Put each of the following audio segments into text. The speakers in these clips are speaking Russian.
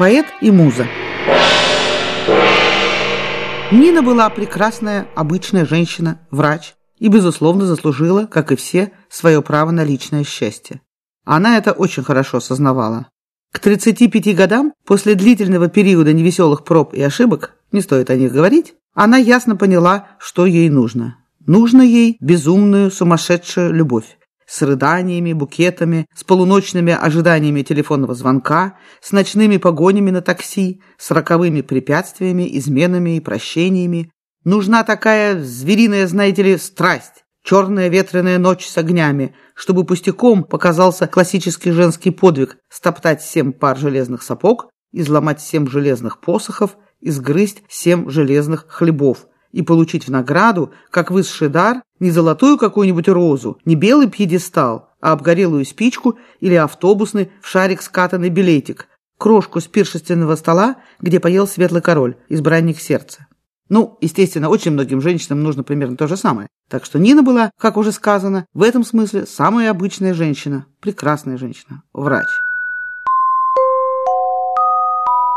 поэт и муза. Нина была прекрасная, обычная женщина, врач, и, безусловно, заслужила, как и все, свое право на личное счастье. Она это очень хорошо осознавала. К 35 годам, после длительного периода невеселых проб и ошибок, не стоит о них говорить, она ясно поняла, что ей нужно. Нужно ей безумную, сумасшедшую любовь с рыданиями, букетами, с полуночными ожиданиями телефонного звонка, с ночными погонями на такси, с роковыми препятствиями, изменами и прощениями. Нужна такая звериная, знаете ли, страсть, черная ветреная ночь с огнями, чтобы пустяком показался классический женский подвиг стоптать семь пар железных сапог, изломать семь железных посохов, изгрызть семь железных хлебов, и получить в награду, как высший дар, не золотую какую-нибудь розу, не белый пьедестал, а обгорелую спичку или автобусный в шарик скатанный билетик, крошку с пиршественного стола, где поел светлый король, избранник сердца. Ну, естественно, очень многим женщинам нужно примерно то же самое. Так что Нина была, как уже сказано, в этом смысле самая обычная женщина, прекрасная женщина, врач.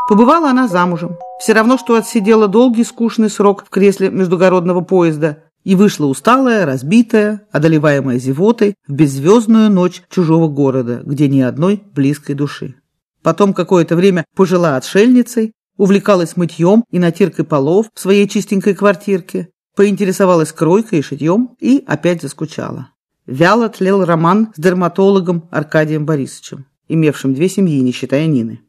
Побывала она замужем. Все равно, что отсидела долгий скучный срок в кресле междугородного поезда и вышла усталая, разбитая, одолеваемая зевотой в беззвездную ночь чужого города, где ни одной близкой души. Потом какое-то время пожила отшельницей, увлекалась мытьем и натиркой полов в своей чистенькой квартирке, поинтересовалась кройкой и шитьем и опять заскучала. Вяло тлел роман с дерматологом Аркадием Борисовичем, имевшим две семьи, не считая Нины.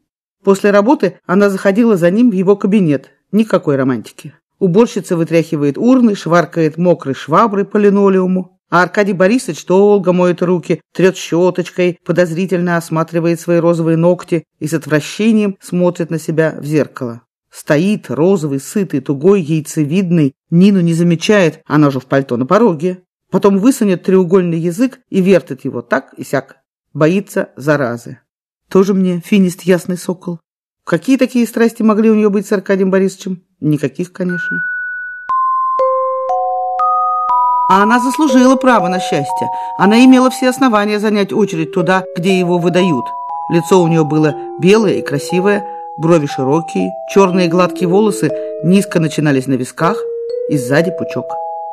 После работы она заходила за ним в его кабинет. Никакой романтики. Уборщица вытряхивает урны, шваркает мокрой шваброй по линолеуму. А Аркадий Борисович долго моет руки, трет щеточкой, подозрительно осматривает свои розовые ногти и с отвращением смотрит на себя в зеркало. Стоит розовый, сытый, тугой, яйцевидный. Нину не замечает, она же в пальто на пороге. Потом высунет треугольный язык и вертит его так и сяк. Боится заразы. Тоже мне финист ясный сокол. Какие такие страсти могли у нее быть с Аркадием Борисовичем? Никаких, конечно. А она заслужила право на счастье. Она имела все основания занять очередь туда, где его выдают. Лицо у нее было белое и красивое, брови широкие, черные гладкие волосы низко начинались на висках и сзади пучок.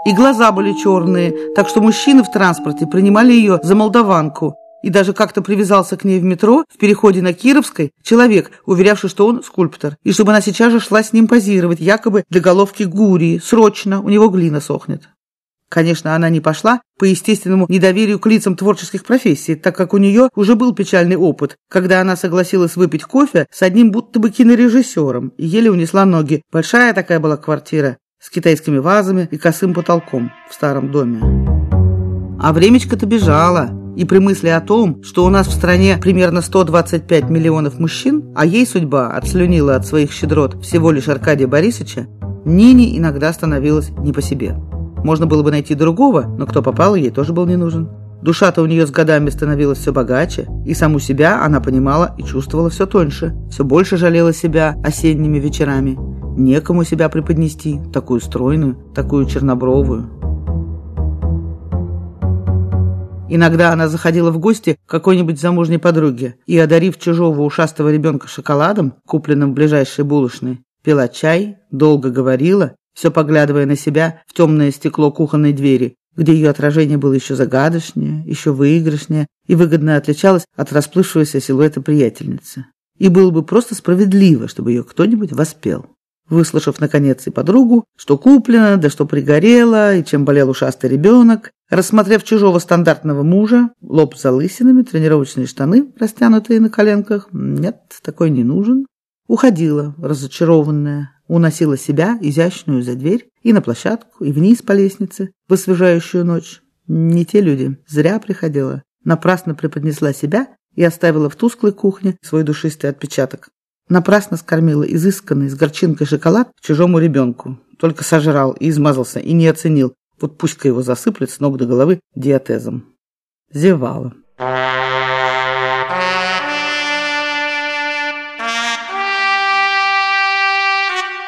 И глаза были черные, так что мужчины в транспорте принимали ее за молдаванку, и даже как-то привязался к ней в метро в переходе на Кировской человек, уверявший, что он скульптор, и чтобы она сейчас же шла с ним позировать, якобы для головки Гурии. Срочно, у него глина сохнет. Конечно, она не пошла по естественному недоверию к лицам творческих профессий, так как у нее уже был печальный опыт, когда она согласилась выпить кофе с одним будто бы кинорежиссером и еле унесла ноги. Большая такая была квартира с китайскими вазами и косым потолком в старом доме. А времечко-то бежало. И при мысли о том, что у нас в стране примерно 125 миллионов мужчин, а ей судьба отслюнила от своих щедрот всего лишь Аркадия Борисовича, Нине иногда становилось не по себе. Можно было бы найти другого, но кто попал, ей тоже был не нужен. Душа-то у нее с годами становилась все богаче, и саму себя она понимала и чувствовала все тоньше, все больше жалела себя осенними вечерами. Некому себя преподнести, такую стройную, такую чернобровую. Иногда она заходила в гости к какой-нибудь замужней подруге и, одарив чужого ушастого ребенка шоколадом, купленным в ближайшей булочной, пила чай, долго говорила, все поглядывая на себя в темное стекло кухонной двери, где ее отражение было еще загадочнее, еще выигрышнее и выгодно отличалось от расплывшегося силуэта приятельницы. И было бы просто справедливо, чтобы ее кто-нибудь воспел. Выслушав, наконец, и подругу, что куплено, да что пригорело, и чем болел ушастый ребенок, рассмотрев чужого стандартного мужа, лоб с залысинами, тренировочные штаны, растянутые на коленках, нет, такой не нужен, уходила, разочарованная, уносила себя, изящную, за дверь, и на площадку, и вниз по лестнице, в освежающую ночь. Не те люди, зря приходила, напрасно преподнесла себя и оставила в тусклой кухне свой душистый отпечаток. Напрасно скормила изысканный с горчинкой шоколад чужому ребенку. Только сожрал и измазался, и не оценил. Вот пусть-ка его засыплет с ног до головы диатезом. Зевала.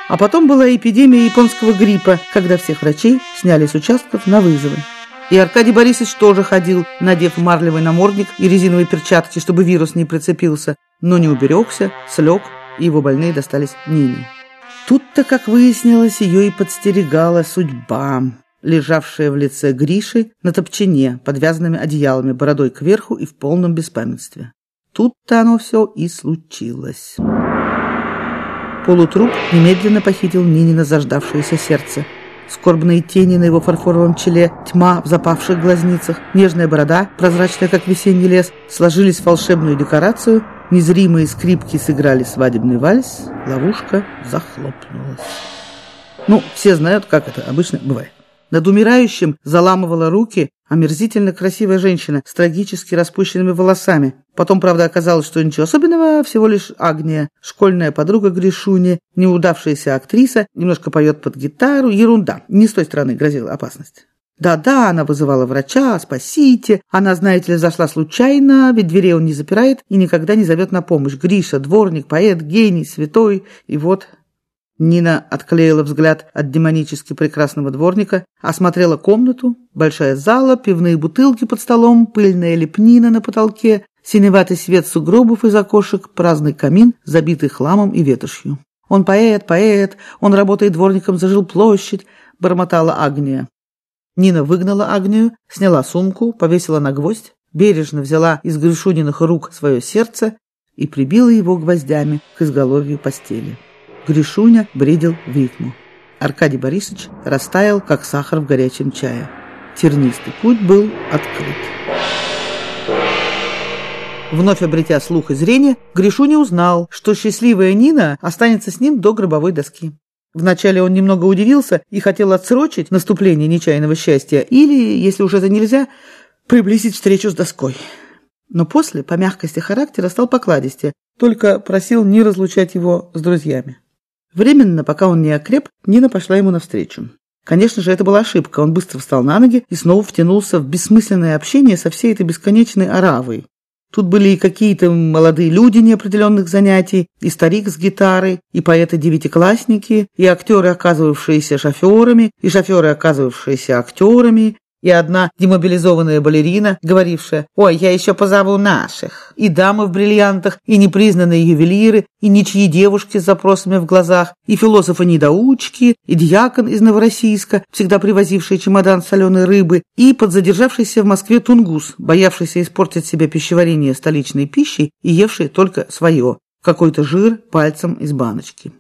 А потом была эпидемия японского гриппа, когда всех врачей сняли с участков на вызовы. И Аркадий Борисович тоже ходил, надев марлевый намордник и резиновые перчатки, чтобы вирус не прицепился, но не уберегся, слег и его больные достались Нине. Тут-то, как выяснилось, ее и подстерегала судьба, лежавшая в лице Гриши на топчине, подвязанными одеялами, бородой кверху и в полном беспамятстве. Тут-то оно все и случилось. Полутруп немедленно похитил Нинина заждавшееся сердце. Скорбные тени на его фарфоровом челе, тьма в запавших глазницах, нежная борода, прозрачная, как весенний лес, сложились в волшебную декорацию, незримые скрипки сыграли свадебный вальс, ловушка захлопнулась. Ну, все знают, как это обычно бывает. Над умирающим заламывала руки омерзительно красивая женщина с трагически распущенными волосами. Потом, правда, оказалось, что ничего особенного, всего лишь Агния, школьная подруга Гришуни, неудавшаяся актриса, немножко поет под гитару, ерунда. Не с той стороны грозила опасность. Да-да, она вызывала врача, спасите. Она, знаете ли, зашла случайно, ведь дверей он не запирает и никогда не зовет на помощь. Гриша, дворник, поэт, гений, святой. И вот Нина отклеила взгляд от демонически прекрасного дворника, осмотрела комнату, большая зала, пивные бутылки под столом, пыльная лепнина на потолке, синеватый свет сугробов из окошек, праздный камин, забитый хламом и ветошью. «Он поэт, поэт, он работает дворником за жилплощадь», — бормотала Агния. Нина выгнала Агнию, сняла сумку, повесила на гвоздь, бережно взяла из Гришуниных рук свое сердце и прибила его гвоздями к изголовью постели. Гришуня бредил в ритму. Аркадий Борисович растаял, как сахар в горячем чае. Тернистый путь был открыт. Вновь обретя слух и зрение, Гришуня узнал, что счастливая Нина останется с ним до гробовой доски. Вначале он немного удивился и хотел отсрочить наступление нечаянного счастья или, если уже это нельзя, приблизить встречу с доской. Но после, по мягкости характера, стал покладистее, только просил не разлучать его с друзьями. Временно, пока он не окреп, Нина пошла ему навстречу. Конечно же, это была ошибка. Он быстро встал на ноги и снова втянулся в бессмысленное общение со всей этой бесконечной оравой. Тут были и какие-то молодые люди неопределенных занятий, и старик с гитарой, и поэты-девятиклассники, и актеры, оказывавшиеся шоферами, и шоферы, оказывавшиеся актерами, и одна демобилизованная балерина, говорившая «Ой, я еще позову наших», и дамы в бриллиантах, и непризнанные ювелиры, и ничьи девушки с запросами в глазах, и философы-недоучки, и дьякон из Новороссийска, всегда привозивший чемодан соленой рыбы, и подзадержавшийся в Москве тунгус, боявшийся испортить себе пищеварение столичной пищей и евший только свое, какой-то жир пальцем из баночки.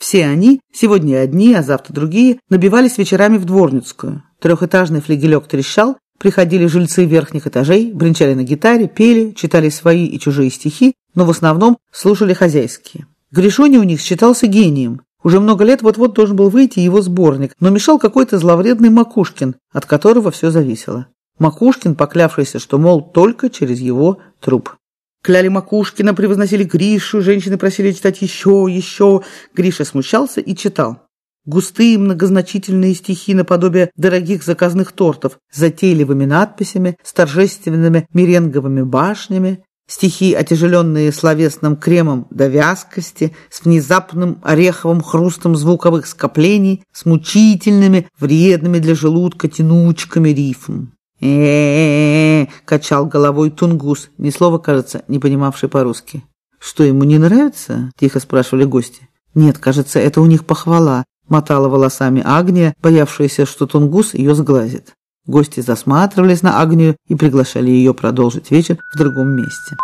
Все они, сегодня одни, а завтра другие, набивались вечерами в Дворницкую. Трехэтажный флигелек трещал, приходили жильцы верхних этажей, бренчали на гитаре, пели, читали свои и чужие стихи, но в основном слушали хозяйские. Гришони у них считался гением. Уже много лет вот-вот должен был выйти его сборник, но мешал какой-то зловредный Макушкин, от которого все зависело. Макушкин, поклявшийся, что, мол, только через его труп. Кляли Макушкина, превозносили Гришу, женщины просили читать еще, еще. Гриша смущался и читал. Густые многозначительные стихи наподобие дорогих заказных тортов с затейливыми надписями, с торжественными меренговыми башнями, стихи, отяжеленные словесным кремом до вязкости, с внезапным ореховым хрустом звуковых скоплений, с мучительными, вредными для желудка тянучками рифм э качал головой Тунгус, ни слова, кажется, не понимавший по-русски. «Что, ему не нравится?» – тихо спрашивали гости. «Нет, кажется, это у них похвала», – мотала волосами Агния, боявшаяся, что Тунгус ее сглазит. Гости засматривались на Агнию и приглашали ее продолжить вечер в другом месте.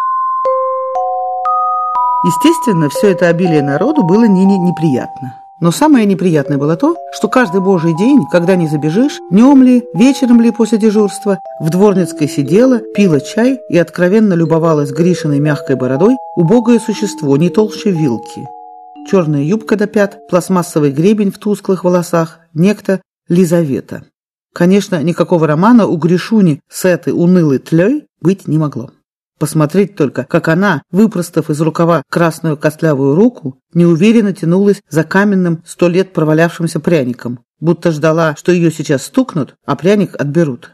Естественно, все это обилие народу было Нине неприятно. Но самое неприятное было то, что каждый божий день, когда не забежишь, днем ли, вечером ли после дежурства, в дворницкой сидела, пила чай и откровенно любовалась Гришиной мягкой бородой убогое существо, не толще вилки. Черная юбка до пят, пластмассовый гребень в тусклых волосах, некто Лизавета. Конечно, никакого романа у Гришуни с этой унылой тлей быть не могло. Посмотреть только, как она, выпростав из рукава красную костлявую руку, неуверенно тянулась за каменным сто лет провалявшимся пряником, будто ждала, что ее сейчас стукнут, а пряник отберут.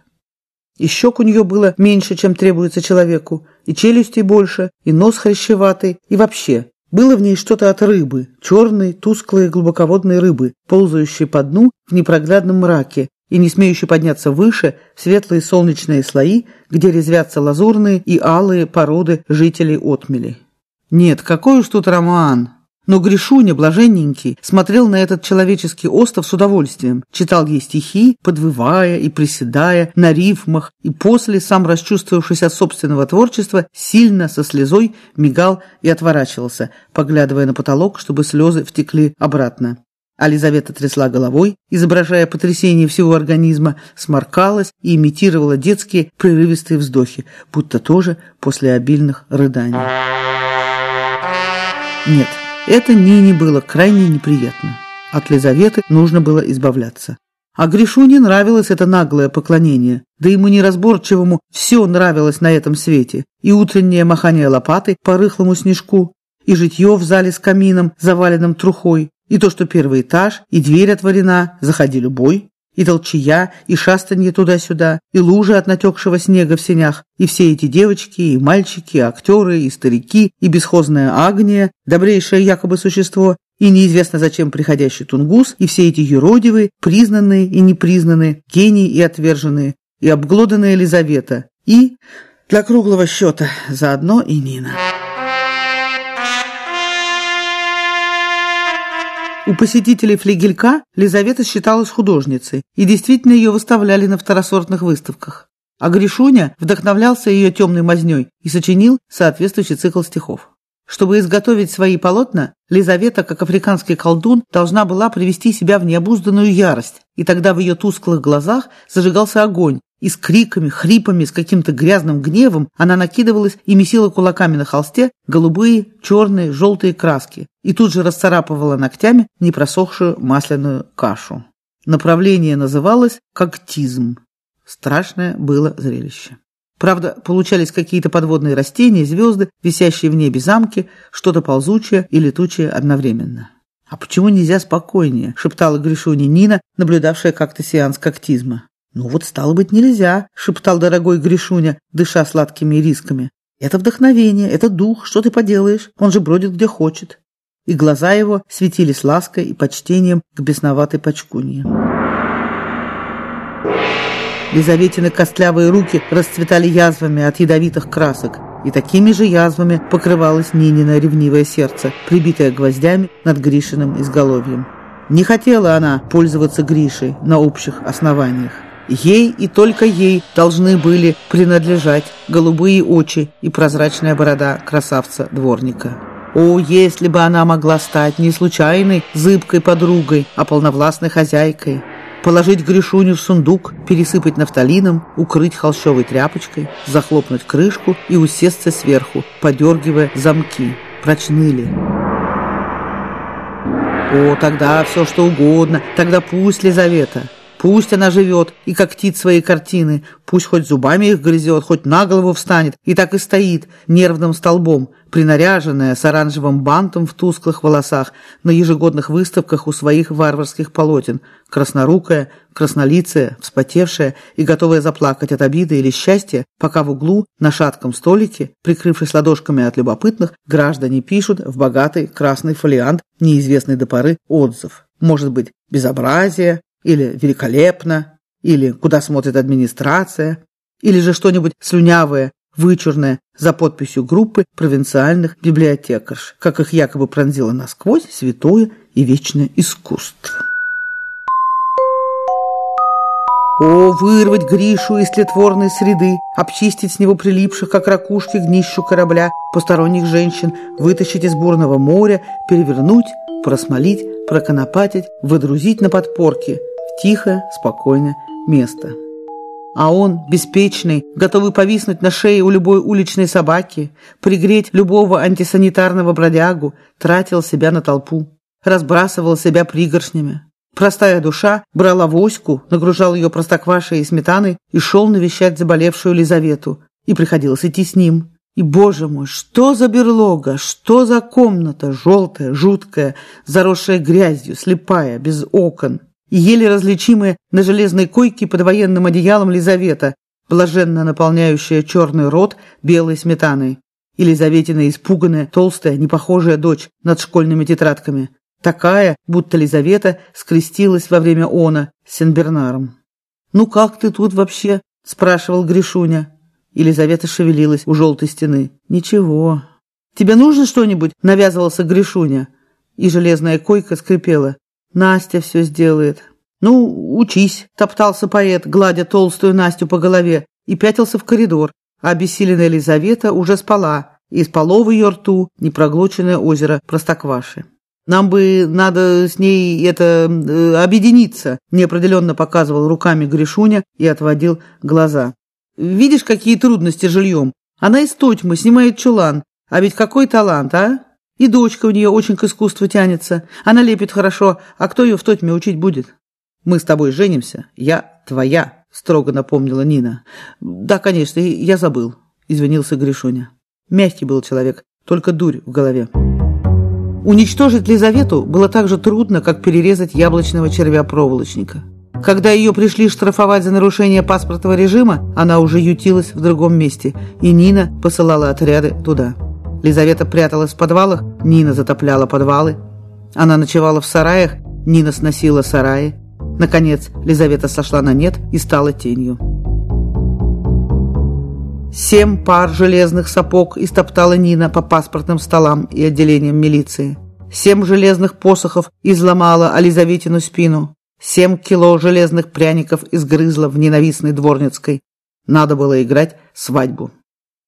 И щек у нее было меньше, чем требуется человеку, и челюстей больше, и нос хрящеватый, и вообще. Было в ней что-то от рыбы, черной, тусклой, глубоководной рыбы, ползающей по дну в непроглядном мраке, и не смеющий подняться выше светлые солнечные слои, где резвятся лазурные и алые породы жителей отмели. Нет, какой уж тут роман! Но Гришуня, блаженненький, смотрел на этот человеческий остров с удовольствием, читал ей стихи, подвывая и приседая на рифмах, и после, сам расчувствовавшись от собственного творчества, сильно со слезой мигал и отворачивался, поглядывая на потолок, чтобы слезы втекли обратно. А Лизавета трясла головой, изображая потрясение всего организма, сморкалась и имитировала детские прерывистые вздохи, будто тоже после обильных рыданий. Нет, это Нине было крайне неприятно. От Лизаветы нужно было избавляться. А Гришуне нравилось это наглое поклонение, да ему неразборчивому все нравилось на этом свете. И утреннее махание лопатой по рыхлому снежку, и житье в зале с камином, заваленным трухой, и то, что первый этаж, и дверь отворена, заходи любой, и толчья, и шастанье туда-сюда, и лужи от натекшего снега в сенях, и все эти девочки, и мальчики, и актеры, и старики, и бесхозная Агния, добрейшее якобы существо, и неизвестно зачем приходящий тунгус, и все эти юродивые, признанные и непризнанные, гении и отверженные, и обглоданная Елизавета, и, для круглого счета, заодно и Нина. У посетителей флигелька Лизавета считалась художницей, и действительно ее выставляли на второсортных выставках. А Гришуня вдохновлялся ее темной мазней и сочинил соответствующий цикл стихов. Чтобы изготовить свои полотна, Лизавета, как африканский колдун, должна была привести себя в необузданную ярость, и тогда в ее тусклых глазах зажигался огонь, и с криками, хрипами, с каким-то грязным гневом она накидывалась и месила кулаками на холсте голубые, черные, желтые краски и тут же расцарапывала ногтями непросохшую масляную кашу. Направление называлось «когтизм». Страшное было зрелище. Правда, получались какие-то подводные растения, звезды, висящие в небе замки, что-то ползучее и летучее одновременно. «А почему нельзя спокойнее?» – шептала Гришуня Нина, наблюдавшая как-то сеанс когтизма. «Ну вот, стало быть, нельзя», — шептал дорогой Гришуня, дыша сладкими рисками. «Это вдохновение, это дух, что ты поделаешь? Он же бродит где хочет». И глаза его светились лаской и почтением к бесноватой почкунье. Лизаветины костлявые руки расцветали язвами от ядовитых красок, и такими же язвами покрывалось Нинина ревнивое сердце, прибитое гвоздями над Гришиным изголовьем. Не хотела она пользоваться Гришей на общих основаниях. Ей и только ей должны были принадлежать голубые очи и прозрачная борода красавца-дворника. О, если бы она могла стать не случайной зыбкой подругой, а полновластной хозяйкой! Положить Гришуню в сундук, пересыпать нафталином, укрыть холщовой тряпочкой, захлопнуть крышку и усесться сверху, подергивая замки. Прочны ли? О, тогда все что угодно, тогда пусть Лизавета. Пусть она живет и когтит свои картины, пусть хоть зубами их грызет, хоть на голову встанет, и так и стоит нервным столбом, принаряженная с оранжевым бантом в тусклых волосах на ежегодных выставках у своих варварских полотен, краснорукая, краснолицая, вспотевшая и готовая заплакать от обиды или счастья, пока в углу на шатком столике, прикрывшись ладошками от любопытных, граждане пишут в богатый красный фолиант неизвестный до поры отзыв. Может быть, безобразие, или великолепно, или куда смотрит администрация, или же что-нибудь слюнявое, вычурное, за подписью группы провинциальных библиотекарш, как их якобы пронзило насквозь святое и вечное искусство. О, вырвать Гришу из тлетворной среды, обчистить с него прилипших, как ракушки, к днищу корабля посторонних женщин, вытащить из бурного моря, перевернуть, просмолить, проконопатить, выдрузить на подпорки – тихое, спокойное место. А он, беспечный, готовый повиснуть на шее у любой уличной собаки, пригреть любого антисанитарного бродягу, тратил себя на толпу, разбрасывал себя пригоршнями. Простая душа брала воську, нагружал ее простоквашей и сметаной и шел навещать заболевшую Лизавету. И приходилось идти с ним. И, боже мой, что за берлога, что за комната, желтая, жуткая, заросшая грязью, слепая, без окон еле различимая на железной койке под военным одеялом Лизавета, блаженно наполняющая черный рот белой сметаной. И Лизаветина испуганная, толстая, непохожая дочь над школьными тетрадками. Такая, будто Лизавета скрестилась во время она с Сенбернаром. «Ну как ты тут вообще?» – спрашивал Гришуня. Елизавета шевелилась у желтой стены. «Ничего». «Тебе нужно что-нибудь?» – навязывался Гришуня. и железная койка скрипела. Настя все сделает. Ну, учись, топтался поэт, гладя толстую Настю по голове, и пятился в коридор. А обессиленная Елизавета уже спала, и спало в ее рту непроглоченное озеро Простокваши. Нам бы надо с ней это э, объединиться, неопределенно показывал руками Гришуня и отводил глаза. Видишь, какие трудности жильем? Она из Тотьмы снимает чулан. А ведь какой талант, а? И дочка у нее очень к искусству тянется. Она лепит хорошо, а кто ее в Тотьме учить будет? Мы с тобой женимся, я твоя, строго напомнила Нина. Да, конечно, я забыл, извинился Гришуня. Мягкий был человек, только дурь в голове. Уничтожить Лизавету было так же трудно, как перерезать яблочного червя-проволочника. Когда ее пришли штрафовать за нарушение паспортного режима, она уже ютилась в другом месте, и Нина посылала отряды туда. Лизавета пряталась в подвалах, Нина затопляла подвалы. Она ночевала в сараях, Нина сносила сараи. Наконец, Лизавета сошла на нет и стала тенью. Семь пар железных сапог истоптала Нина по паспортным столам и отделениям милиции. Семь железных посохов изломала Ализаветину спину. Семь кило железных пряников изгрызла в ненавистной дворницкой. Надо было играть свадьбу.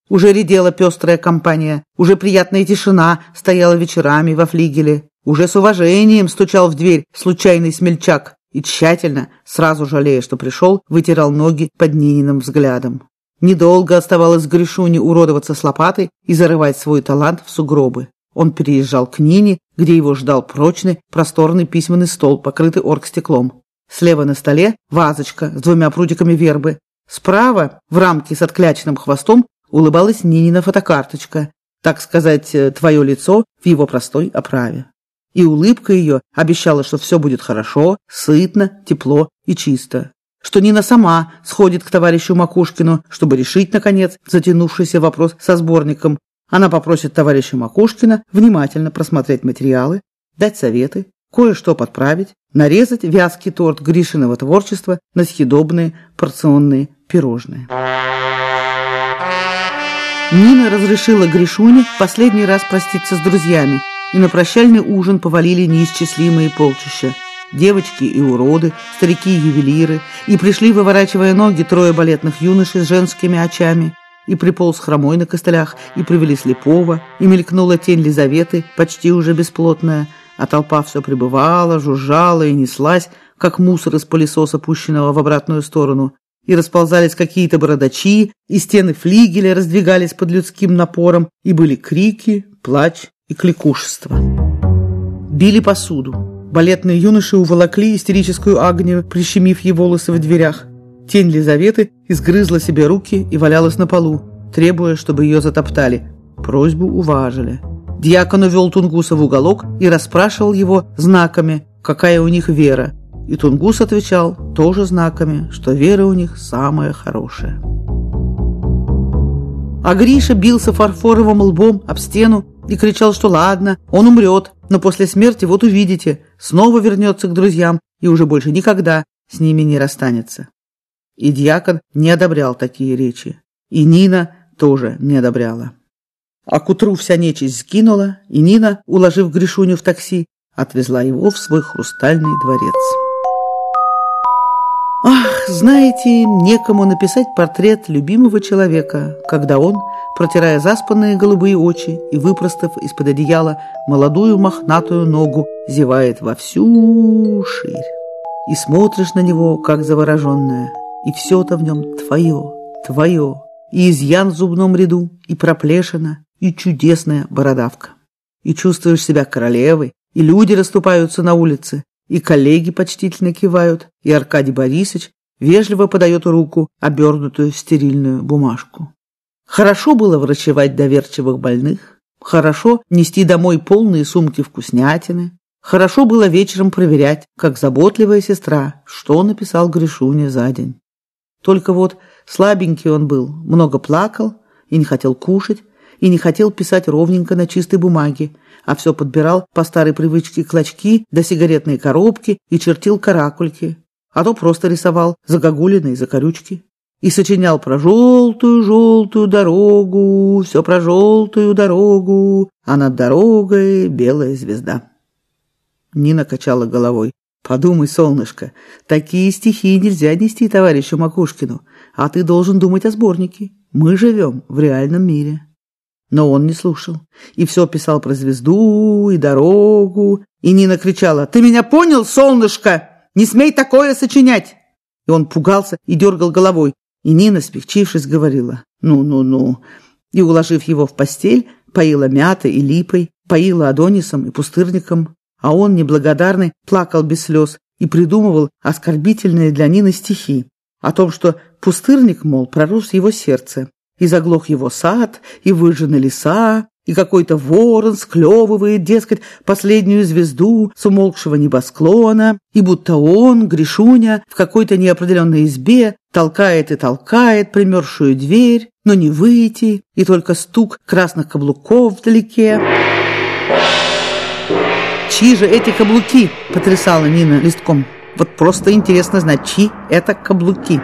Уже редела пестрая компания, уже приятная тишина стояла вечерами во флигеле, уже с уважением стучал в дверь случайный смельчак и тщательно, сразу жалея, что пришел, вытирал ноги под Нининым взглядом. Недолго оставалось Гришуне уродоваться с лопатой и зарывать свой талант в сугробы. Он переезжал к Нине, где его ждал прочный, просторный письменный стол, покрытый оргстеклом. Слева на столе вазочка с двумя прутиками вербы. Справа, в рамке с откляченным хвостом, улыбалась Нинина фотокарточка, так сказать, э, твое лицо в его простой оправе. И улыбка ее обещала, что все будет хорошо, сытно, тепло и чисто. Что Нина сама сходит к товарищу Макушкину, чтобы решить, наконец, затянувшийся вопрос со сборником, она попросит товарища Макушкина внимательно просмотреть материалы, дать советы, кое-что подправить, нарезать вязкий торт Гришиного творчества на съедобные порционные пирожные. Нина разрешила Гришуне последний раз проститься с друзьями, и на прощальный ужин повалили неисчислимые полчища. Девочки и уроды, старики и ювелиры, и пришли, выворачивая ноги, трое балетных юношей с женскими очами – и приполз хромой на костылях, и привели слепого, и мелькнула тень Лизаветы, почти уже бесплотная, а толпа все пребывала, жужжала и неслась, как мусор из пылесоса, пущенного в обратную сторону, и расползались какие-то бородачи, и стены флигеля раздвигались под людским напором, и были крики, плач и кликушество. Били посуду. Балетные юноши уволокли истерическую Агнию, прищемив ей волосы в дверях. Тень Лизаветы изгрызла себе руки и валялась на полу, требуя, чтобы ее затоптали. Просьбу уважили. Дьякон увел Тунгуса в уголок и расспрашивал его знаками, какая у них вера. И Тунгус отвечал тоже знаками, что вера у них самая хорошая. А Гриша бился фарфоровым лбом об стену и кричал, что ладно, он умрет, но после смерти, вот увидите, снова вернется к друзьям и уже больше никогда с ними не расстанется. И дьякон не одобрял такие речи. И Нина тоже не одобряла. А к утру вся нечисть скинула, и Нина, уложив Гришуню в такси, отвезла его в свой хрустальный дворец. Ах, знаете, некому написать портрет любимого человека, когда он, протирая заспанные голубые очи и выпростав из-под одеяла молодую мохнатую ногу, зевает во всю ширь. И смотришь на него, как завороженная, и все-то в нем твое, твое, и изъян в зубном ряду, и проплешина, и чудесная бородавка. И чувствуешь себя королевой, и люди расступаются на улице, и коллеги почтительно кивают, и Аркадий Борисович вежливо подает руку, обернутую в стерильную бумажку. Хорошо было врачевать доверчивых больных, хорошо нести домой полные сумки вкуснятины, хорошо было вечером проверять, как заботливая сестра, что написал Гришуня за день. Только вот слабенький он был, много плакал и не хотел кушать, и не хотел писать ровненько на чистой бумаге, а все подбирал по старой привычке клочки да сигаретные коробки и чертил каракульки, а то просто рисовал загогулиные закорючки. И сочинял про желтую-желтую дорогу, все про желтую дорогу, а над дорогой белая звезда. Нина качала головой. «Подумай, солнышко, такие стихи нельзя нести товарищу Макушкину, а ты должен думать о сборнике. Мы живем в реальном мире». Но он не слушал. И все писал про звезду и дорогу. И Нина кричала, «Ты меня понял, солнышко? Не смей такое сочинять!» И он пугался и дергал головой. И Нина, спихчившись, говорила, «Ну-ну-ну». И, уложив его в постель, поила мятой и липой, поила адонисом и пустырником, а он, неблагодарный, плакал без слез и придумывал оскорбительные для Нины стихи о том, что пустырник, мол, пророс его сердце, и заглох его сад, и выжжены леса, и какой-то ворон склевывает, дескать, последнюю звезду с умолкшего небосклона, и будто он, Гришуня, в какой-то неопределенной избе толкает и толкает примерзшую дверь, но не выйти, и только стук красных каблуков вдалеке. «Чьи же эти каблуки?» – потрясала Нина листком. «Вот просто интересно знать, чьи это каблуки?»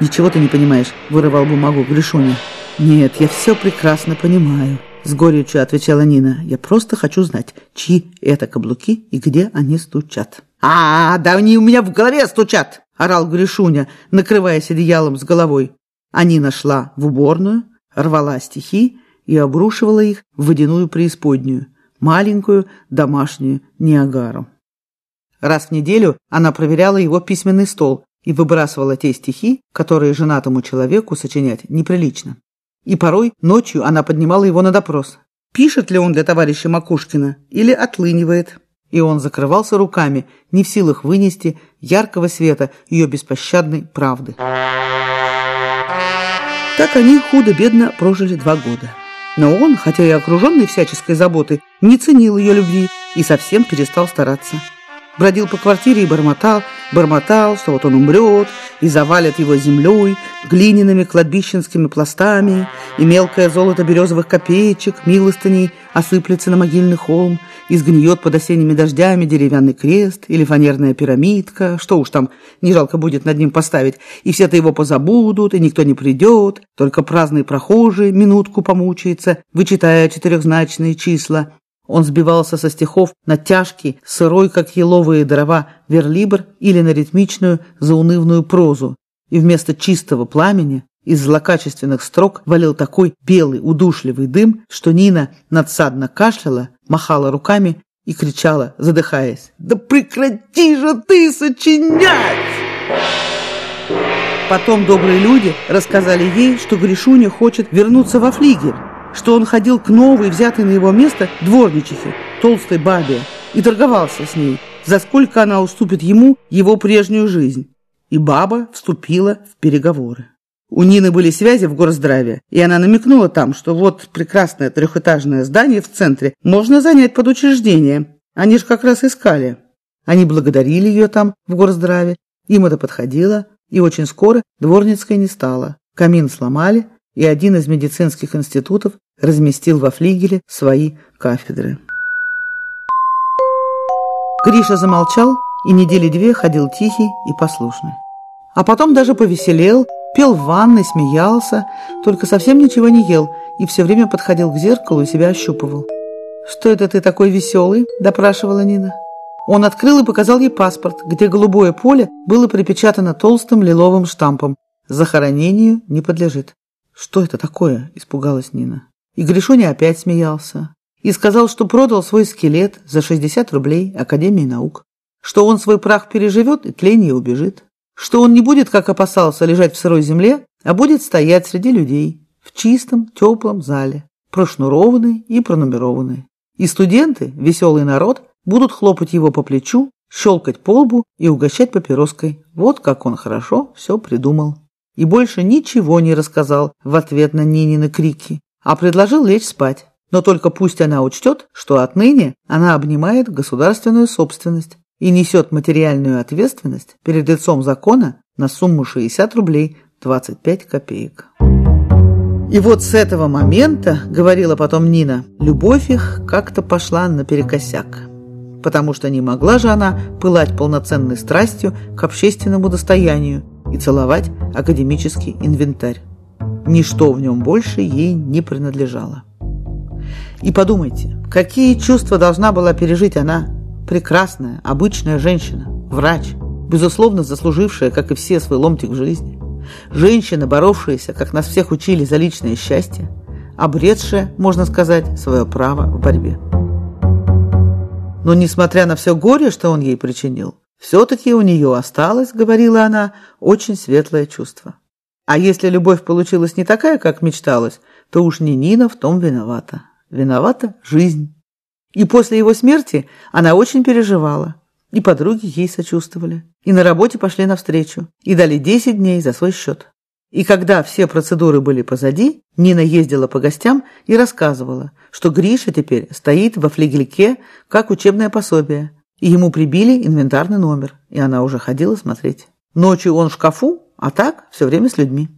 «Ничего ты не понимаешь», – вырывал бумагу Гришуня. «Нет, я все прекрасно понимаю», – с горечью отвечала Нина. «Я просто хочу знать, чьи это каблуки и где они стучат». «А, да они у меня в голове стучат!» – орал Гришуня, накрываясь одеялом с головой. А Нина шла в уборную, рвала стихи и обрушивала их в водяную преисподнюю, маленькую домашнюю Ниагару. Раз в неделю она проверяла его письменный стол и выбрасывала те стихи, которые женатому человеку сочинять неприлично. И порой ночью она поднимала его на допрос. Пишет ли он для товарища Макушкина или отлынивает? И он закрывался руками, не в силах вынести яркого света ее беспощадной правды. Так они худо-бедно прожили два года. Но он, хотя и окруженный всяческой заботой, не ценил ее любви и совсем перестал стараться бродил по квартире и бормотал, бормотал, что вот он умрет, и завалят его землей, глиняными кладбищенскими пластами, и мелкое золото березовых копеечек, милостыней осыплется на могильный холм, и сгниет под осенними дождями деревянный крест или фанерная пирамидка, что уж там не жалко будет над ним поставить, и все-то его позабудут, и никто не придет, только праздный прохожий минутку помучается, вычитая четырехзначные числа, он сбивался со стихов на тяжкий, сырой, как еловые дрова, верлибр или на ритмичную, заунывную прозу. И вместо чистого пламени из злокачественных строк валил такой белый, удушливый дым, что Нина надсадно кашляла, махала руками и кричала, задыхаясь, «Да прекрати же ты сочинять!» Потом добрые люди рассказали ей, что Гришуня хочет вернуться во флигель, что он ходил к новой, взятой на его место, дворничихе, толстой бабе, и торговался с ней, за сколько она уступит ему его прежнюю жизнь. И баба вступила в переговоры. У Нины были связи в горздраве, и она намекнула там, что вот прекрасное трехэтажное здание в центре можно занять под учреждение. Они же как раз искали. Они благодарили ее там, в горздраве. Им это подходило, и очень скоро дворницкой не стало. Камин сломали, и один из медицинских институтов разместил во флигеле свои кафедры. Гриша замолчал и недели две ходил тихий и послушный. А потом даже повеселел, пел в ванной, смеялся, только совсем ничего не ел и все время подходил к зеркалу и себя ощупывал. «Что это ты такой веселый?» – допрашивала Нина. Он открыл и показал ей паспорт, где голубое поле было припечатано толстым лиловым штампом «Захоронению не подлежит». «Что это такое?» – испугалась Нина. И Гришуня опять смеялся. И сказал, что продал свой скелет за 60 рублей Академии наук. Что он свой прах переживет и тление убежит. Что он не будет, как опасался, лежать в сырой земле, а будет стоять среди людей в чистом, теплом зале, прошнурованный и пронумерованный. И студенты, веселый народ, будут хлопать его по плечу, щелкать по лбу и угощать папироской. Вот как он хорошо все придумал и больше ничего не рассказал в ответ на Нинины крики, а предложил лечь спать. Но только пусть она учтет, что отныне она обнимает государственную собственность и несет материальную ответственность перед лицом закона на сумму 60 рублей 25 копеек. И вот с этого момента, говорила потом Нина, любовь их как-то пошла наперекосяк. Потому что не могла же она пылать полноценной страстью к общественному достоянию, и целовать академический инвентарь. Ничто в нем больше ей не принадлежало. И подумайте, какие чувства должна была пережить она, прекрасная, обычная женщина, врач, безусловно заслужившая, как и все, свой ломтик в жизни. Женщина, боровшаяся, как нас всех учили, за личное счастье, обретшая, можно сказать, свое право в борьбе. Но, несмотря на все горе, что он ей причинил, все-таки у нее осталось, говорила она, очень светлое чувство. А если любовь получилась не такая, как мечталось, то уж не Нина в том виновата. Виновата жизнь. И после его смерти она очень переживала. И подруги ей сочувствовали. И на работе пошли навстречу. И дали 10 дней за свой счет. И когда все процедуры были позади, Нина ездила по гостям и рассказывала, что Гриша теперь стоит во флигельке как учебное пособие. И ему прибили инвентарный номер, и она уже ходила смотреть. Ночью он в шкафу, а так все время с людьми.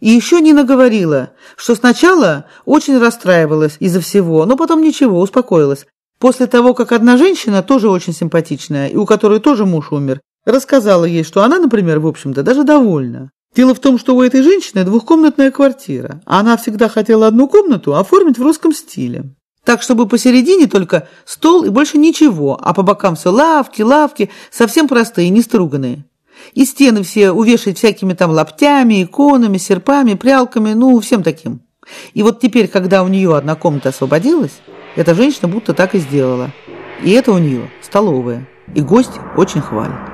И еще Нина говорила, что сначала очень расстраивалась из-за всего, но потом ничего, успокоилась. После того, как одна женщина, тоже очень симпатичная, и у которой тоже муж умер, рассказала ей, что она, например, в общем-то, даже довольна. Дело в том, что у этой женщины двухкомнатная квартира, а она всегда хотела одну комнату оформить в русском стиле. Так, чтобы посередине только стол и больше ничего, а по бокам все лавки, лавки, совсем простые, не струганные. И стены все увешать всякими там лаптями, иконами, серпами, прялками, ну, всем таким. И вот теперь, когда у нее одна комната освободилась, эта женщина будто так и сделала. И это у нее столовая. И гости очень хвалят.